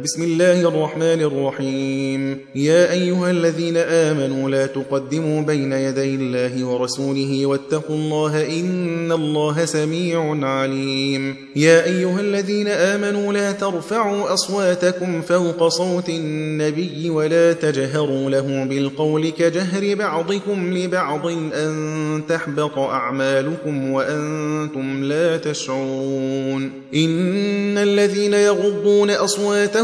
بسم الله الرحمن الرحيم. يا أيها الذين آمنوا لا تقدموا بين يدي الله ورسوله واتقوا الله إن الله سميع عليم. يا أيها الذين آمنوا لا ترفعوا أصواتكم فوق صوت النبي ولا تجهروا له بالقول كجهر بعضكم لبعض أن تحبط أعمالكم وأنتم لا تشعرون. إن الذين يغضون أصواتهم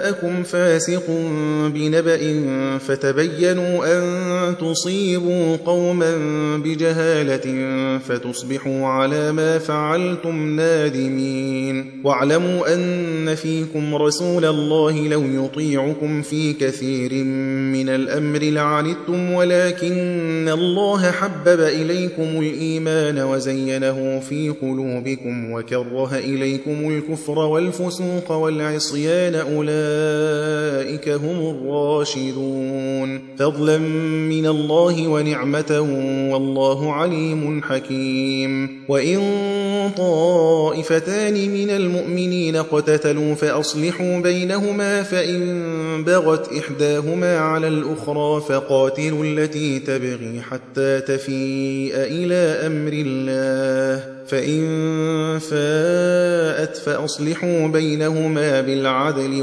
جاءكم فاسق بنبأ فتبينوا أن تصيبوا قوما بجهالة فتصبحوا على ما فعلتم نادمين. واعلموا أن فيكم رسول الله لو يطيعكم في كثير من الأمر لعنتم ولكن الله حبب إليكم الإيمان وزينه في قلوبكم وكره إليكم الكفر والفسوق والعصيان أولئك هم الراشدون فضلا من الله ونعمة والله عليم حكيم وإن طائفتان من المؤمنين اقتتلوا فأصلحوا بينهما فإن بغت إحداهما على الأخرى فقاتلوا التي تبغي حتى تفيء إلى أمر الله فإن فاءت فأصلحوا بينهما بالعدل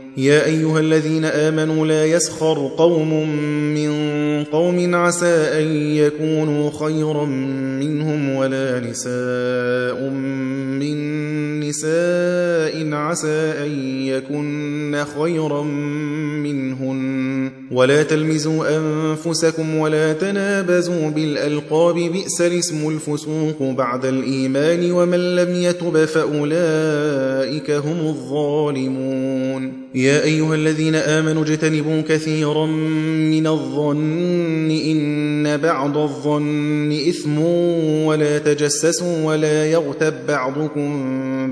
يا أيها الذين آمنوا لا يسخر قوم من قوم عسى أن يكونوا خيرا منهم ولا نساء من نساء عسى أن يكن خيرا منهن. ولا تلمزوا أنفسكم ولا تنابزوا بالألقاب بئس الاسم الفسوق بعد الإيمان ومن لم يتب فأولئك هم الظالمون. يا أيها الذين آمنوا اجتنبوا كثيرا من الظن إن بعض الظن إثم ولا تجسسوا ولا يغتب بعضكم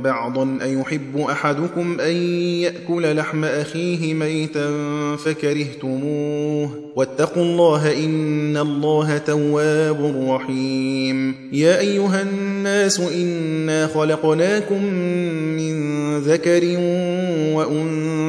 بعضا. أيحب أحدكم أن يأكل لحم أخيه ميتا فكرهتموه. واتقوا الله إن الله تواب رحيم. يا أيها الناس إنا خلقناكم من ذكر وأنثى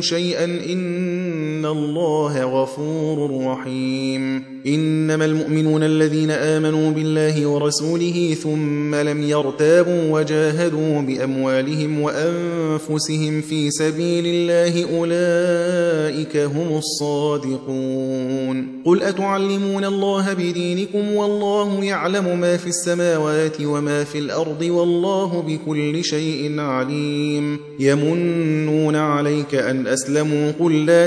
شيئا إن الله غفور رحيم إنما المؤمنون الذين آمنوا بالله ورسوله ثم لم يرتابوا وجاهدوا بأموالهم وأنفسهم في سبيل الله أولئك هم الصادقون قل أتعلمون الله بدينكم والله يعلم ما في السماوات وما في الأرض والله بكل شيء عليم يمنون عليك أن أسلموا قل لا